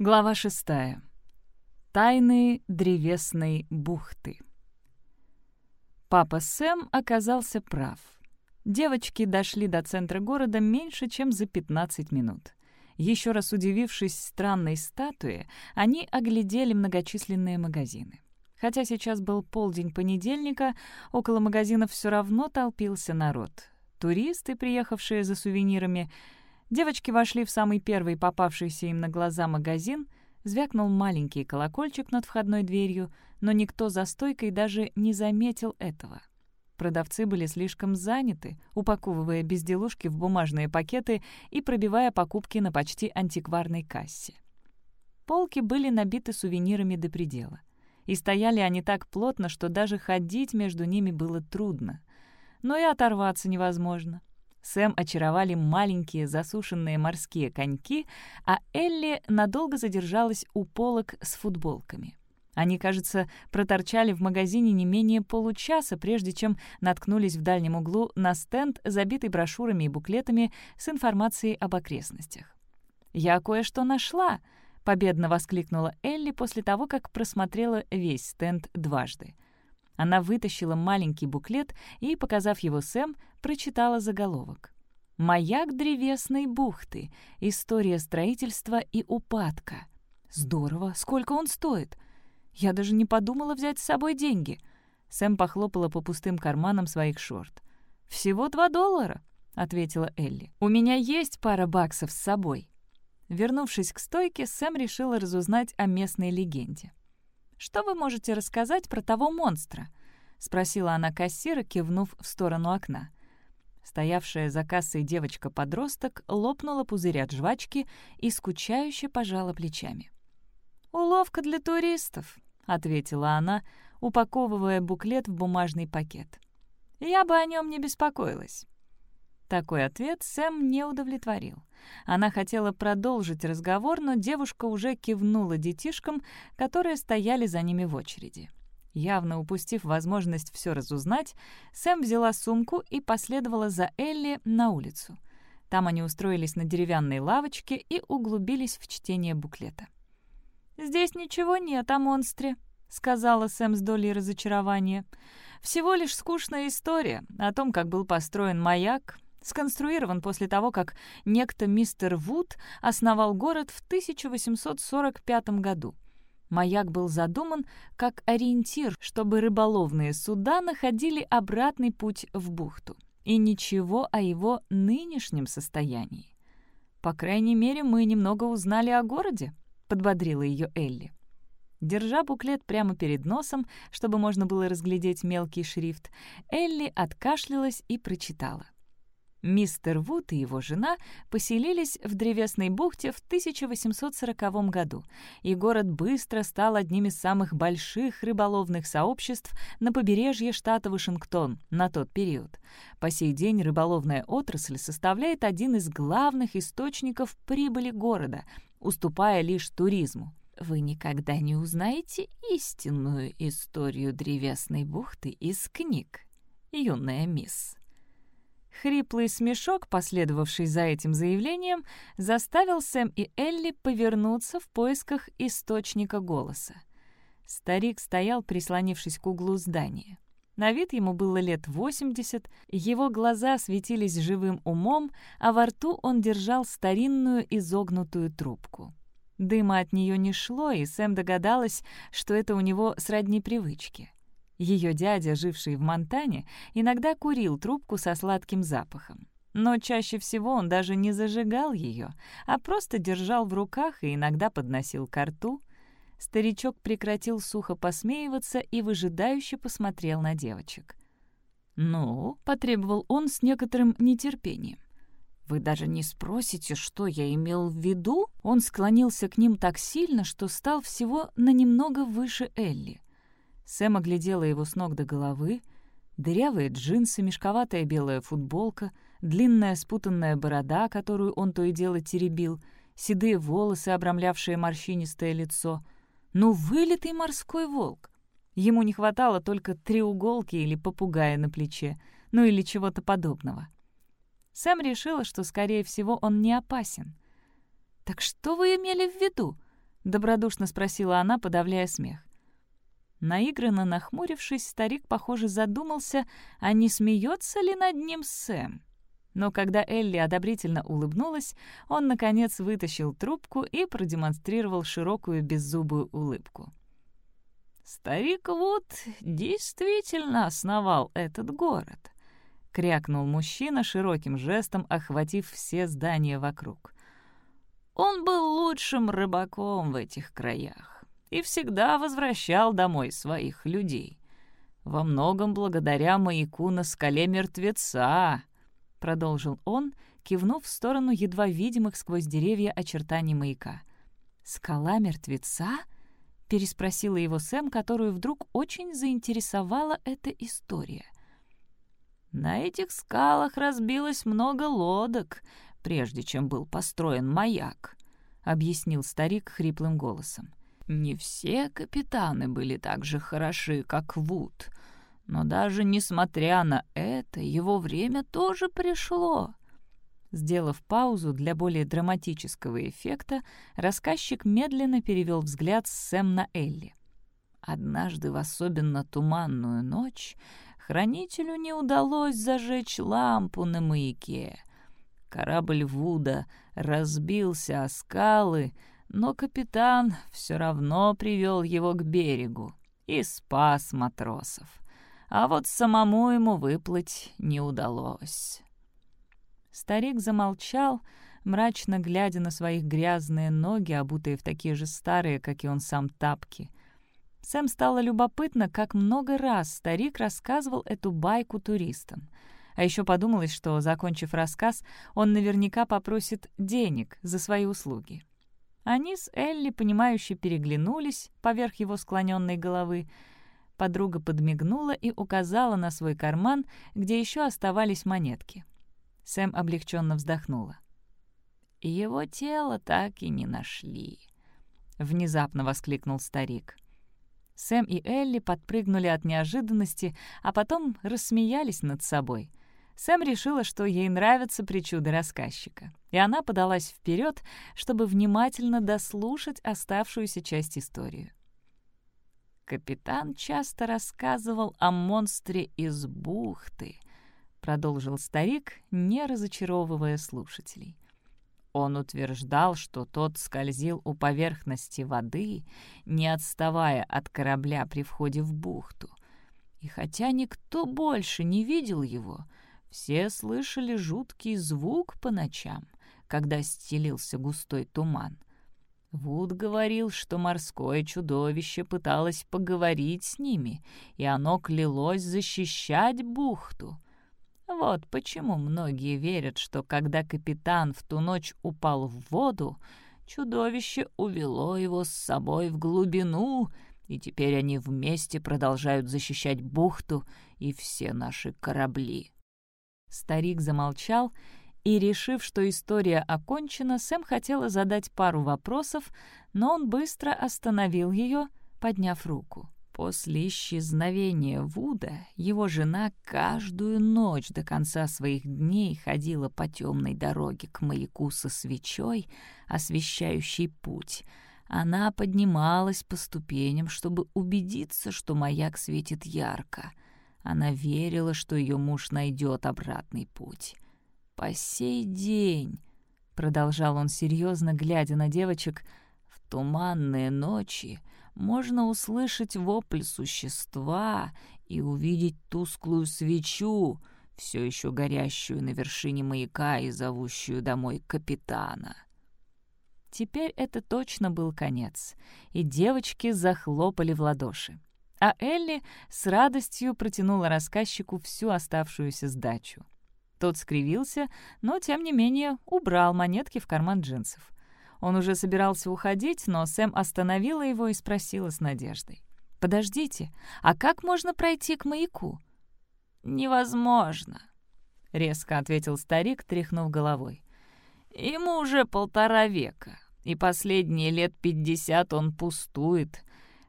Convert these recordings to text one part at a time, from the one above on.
Глава шестая. Тайны древесной бухты. Папа Сэм оказался прав. Девочки дошли до центра города меньше, чем за 15 минут. Еще раз удивившись странной статуе, они оглядели многочисленные магазины. Хотя сейчас был полдень понедельника, около магазинов все равно толпился народ. Туристы, приехавшие за сувенирами, Девочки вошли в самый первый попавшийся им на глаза магазин, звякнул маленький колокольчик над входной дверью, но никто за стойкой даже не заметил этого. Продавцы были слишком заняты, упаковывая безделушки в бумажные пакеты и пробивая покупки на почти антикварной кассе. Полки были набиты сувенирами до предела. И стояли они так плотно, что даже ходить между ними было трудно. Но и оторваться невозможно. Сэм очаровали маленькие засушенные морские коньки, а Элли надолго задержалась у полок с футболками. Они, кажется, проторчали в магазине не менее получаса, прежде чем наткнулись в дальнем углу на стенд, забитый брошюрами и буклетами с информацией об окрестностях. «Я кое-что нашла!» — победно воскликнула Элли после того, как просмотрела весь стенд дважды — она вытащила маленький буклет и, показав его Сэм, прочитала заголовок. «Маяк древесной бухты. История строительства и упадка». «Здорово! Сколько он стоит?» «Я даже не подумала взять с собой деньги». Сэм похлопала по пустым карманам своих шорт. «Всего два доллара», — ответила Элли. «У меня есть пара баксов с собой». Вернувшись к стойке, Сэм решила разузнать о местной легенде. «Что вы можете рассказать про того монстра?» — спросила она кассира, кивнув в сторону окна. Стоявшая за кассой девочка-подросток лопнула пузырь от жвачки и скучающе пожала плечами. «Уловка для туристов», — ответила она, упаковывая буклет в бумажный пакет. «Я бы о нем не беспокоилась». Такой ответ Сэм не удовлетворил. Она хотела продолжить разговор, но девушка уже кивнула детишкам, которые стояли за ними в очереди. Явно упустив возможность все разузнать, Сэм взяла сумку и последовала за Элли на улицу. Там они устроились на деревянной лавочке и углубились в чтение буклета. «Здесь ничего нет о монстре», — сказала Сэм с долей разочарования. «Всего лишь скучная история о том, как был построен маяк, сконструирован после того, как некто мистер Вуд основал город в 1845 году. Маяк был задуман как ориентир, чтобы рыболовные суда находили обратный путь в бухту. И ничего о его нынешнем состоянии. «По крайней мере, мы немного узнали о городе», — подбодрила ее Элли. Держа буклет прямо перед носом, чтобы можно было разглядеть мелкий шрифт, Элли откашлялась и прочитала. Мистер Вуд и его жена поселились в Древесной бухте в 1840 году, и город быстро стал одним из самых больших рыболовных сообществ на побережье штата Вашингтон на тот период. По сей день рыболовная отрасль составляет один из главных источников прибыли города, уступая лишь туризму. Вы никогда не узнаете истинную историю Древесной бухты из книг, юная мисс. Хриплый смешок, последовавший за этим заявлением, заставил Сэм и Элли повернуться в поисках источника голоса. Старик стоял, прислонившись к углу здания. На вид ему было лет 80, его глаза светились живым умом, а во рту он держал старинную изогнутую трубку. Дыма от нее не шло, и Сэм догадалась, что это у него сродни привычки. Ее дядя, живший в Монтане, иногда курил трубку со сладким запахом. Но чаще всего он даже не зажигал ее, а просто держал в руках и иногда подносил ко рту. Старичок прекратил сухо посмеиваться и выжидающе посмотрел на девочек. «Ну?» — потребовал он с некоторым нетерпением. «Вы даже не спросите, что я имел в виду?» Он склонился к ним так сильно, что стал всего на немного выше Элли. Сэм оглядела его с ног до головы. Дырявые джинсы, мешковатая белая футболка, длинная спутанная борода, которую он то и дело теребил, седые волосы, обрамлявшие морщинистое лицо. Ну, вылитый морской волк! Ему не хватало только треуголки или попугая на плече, ну или чего-то подобного. Сэм решила, что, скорее всего, он не опасен. «Так что вы имели в виду?» добродушно спросила она, подавляя смех. Наигранно нахмурившись, старик, похоже, задумался, а не смеется ли над ним Сэм. Но когда Элли одобрительно улыбнулась, он, наконец, вытащил трубку и продемонстрировал широкую беззубую улыбку. «Старик Вуд действительно основал этот город», — крякнул мужчина широким жестом, охватив все здания вокруг. «Он был лучшим рыбаком в этих краях и всегда возвращал домой своих людей. Во многом благодаря маяку на скале мертвеца», — продолжил он, кивнув в сторону едва видимых сквозь деревья очертаний маяка. «Скала мертвеца?» — переспросила его Сэм, которую вдруг очень заинтересовала эта история. «На этих скалах разбилось много лодок, прежде чем был построен маяк», — объяснил старик хриплым голосом. «Не все капитаны были так же хороши, как Вуд, но даже несмотря на это, его время тоже пришло. Сделав паузу для более драматического эффекта, рассказчик медленно перевел взгляд Сэм на Элли. Однажды в особенно туманную ночь хранителю не удалось зажечь лампу на маяке. Корабль Вуда разбился о скалы, но капитан все равно привел его к берегу и спас матросов. А вот самому ему выплыть не удалось. Старик замолчал, мрачно глядя на своих грязные ноги, обутые в такие же старые, как и он сам, тапки. Сэм стало любопытно, как много раз старик рассказывал эту байку туристам. А еще подумалось, что, закончив рассказ, он наверняка попросит денег за свои услуги. Они с Элли, понимающе переглянулись поверх его склоненной головы. Подруга подмигнула и указала на свой карман, где еще оставались монетки. Сэм облегченно вздохнула. «Его тело так и не нашли», — внезапно воскликнул старик. Сэм и Элли подпрыгнули от неожиданности, а потом рассмеялись над собой. Сэм решила, что ей нравятся причуды рассказчика, и она подалась вперед, чтобы внимательно дослушать оставшуюся часть истории. Капитан часто рассказывал о монстре из бухты, — продолжил старик, не разочаровывая слушателей. Он утверждал, что тот скользил у поверхности воды, не отставая от корабля при входе в бухту. И хотя никто больше не видел его, все слышали жуткий звук по ночам, когда стелился густой туман. Вуд говорил, что морское чудовище пыталось поговорить с ними, и оно клялось защищать бухту — вот почему многие верят, что когда капитан в ту ночь упал в воду, чудовище увело его с собой в глубину, и теперь они вместе продолжают защищать бухту и все наши корабли. Старик замолчал, и, решив, что история окончена, Сэм хотела задать пару вопросов, но он быстро остановил ее, подняв руку. После исчезновения Вуда его жена каждую ночь до конца своих дней ходила по темной дороге к маяку со свечой, освещающей путь. Она поднималась по ступеням, чтобы убедиться, что маяк светит ярко. Она верила, что ее муж найдет обратный путь. «По сей день», — продолжал он серьезно, глядя на девочек, — «в туманные ночи можно услышать вопль существа и увидеть тусклую свечу, все еще горящую на вершине маяка и зовущую домой капитана. Теперь это точно был конец, и девочки захлопали в ладоши. А Элли с радостью протянула рассказчику всю оставшуюся сдачу. Тот скривился, но, тем не менее, убрал монетки в карман джинсов. Он уже собирался уходить, но Сэм остановила его и спросила с надеждой. «Подождите, а как можно пройти к маяку?» «Невозможно», — резко ответил старик, тряхнув головой. «Ему уже полтора века, и последние лет пятьдесят он пустует.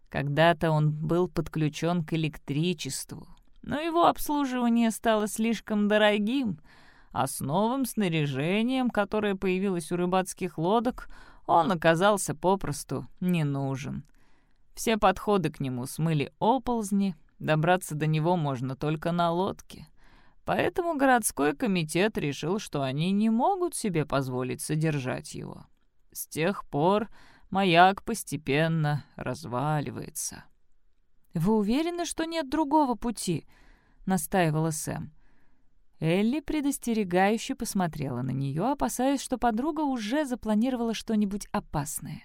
Когда-то он был подключен к электричеству, но его обслуживание стало слишком дорогим, а с новым снаряжением, которое появилось у рыбацких лодок, Он оказался попросту не нужен. Все подходы к нему смыли оползни, добраться до него можно только на лодке. Поэтому городской комитет решил, что они не могут себе позволить содержать его. С тех пор маяк постепенно разваливается. «Вы уверены, что нет другого пути?» — настаивала Сэм. Элли предостерегающе посмотрела на нее, опасаясь, что подруга уже запланировала что-нибудь опасное.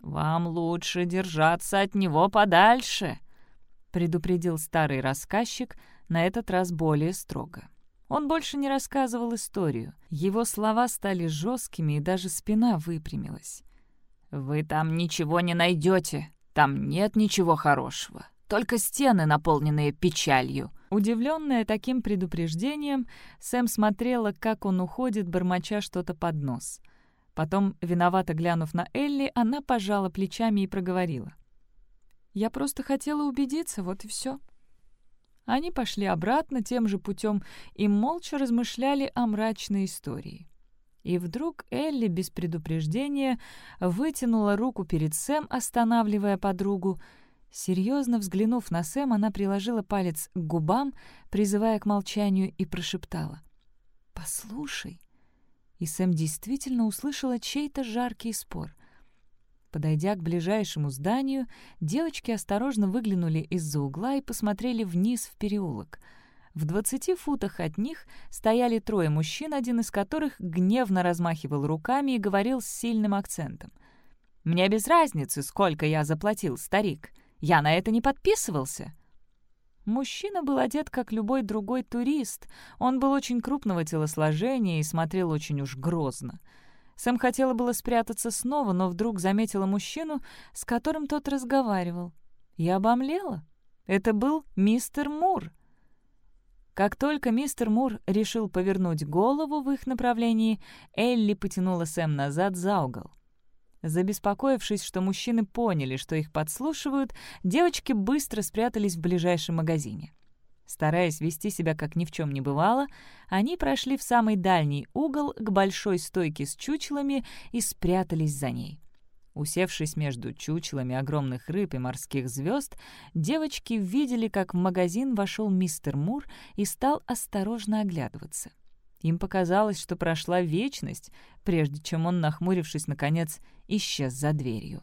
«Вам лучше держаться от него подальше», — предупредил старый рассказчик, на этот раз более строго. Он больше не рассказывал историю. Его слова стали жесткими, и даже спина выпрямилась. «Вы там ничего не найдете. Там нет ничего хорошего. Только стены, наполненные печалью». Удивленная таким предупреждением, Сэм смотрела, как он уходит, бормоча что-то под нос. Потом, виновато глянув на Элли, она пожала плечами и проговорила. «Я просто хотела убедиться, вот и все. Они пошли обратно тем же путем и молча размышляли о мрачной истории. И вдруг Элли без предупреждения вытянула руку перед Сэм, останавливая подругу. Серьезно взглянув на Сэм, она приложила палец к губам, призывая к молчанию, и прошептала. «Послушай». И Сэм действительно услышала чей-то жаркий спор — Подойдя к ближайшему зданию, девочки осторожно выглянули из-за угла и посмотрели вниз в переулок. В двадцати футах от них стояли трое мужчин, один из которых гневно размахивал руками и говорил с сильным акцентом. «Мне без разницы, сколько я заплатил, старик. Я на это не подписывался». Мужчина был одет, как любой другой турист. Он был очень крупного телосложения и смотрел очень уж грозно. Сэм хотела было спрятаться снова, но вдруг заметила мужчину, с которым тот разговаривал. Я обомлела. Это был мистер Мур. Как только мистер Мур решил повернуть голову в их направлении, Элли потянула Сэм назад за угол. Забеспокоившись, что мужчины поняли, что их подслушивают, девочки быстро спрятались в ближайшем магазине. Стараясь вести себя как ни в чем не бывало, они прошли в самый дальний угол к большой стойке с чучелами и спрятались за ней. Усевшись между чучелами огромных рыб и морских звезд, девочки видели, как в магазин вошел мистер Мур и стал осторожно оглядываться. Им показалось, что прошла вечность, прежде чем он, нахмурившись, наконец, исчез за дверью.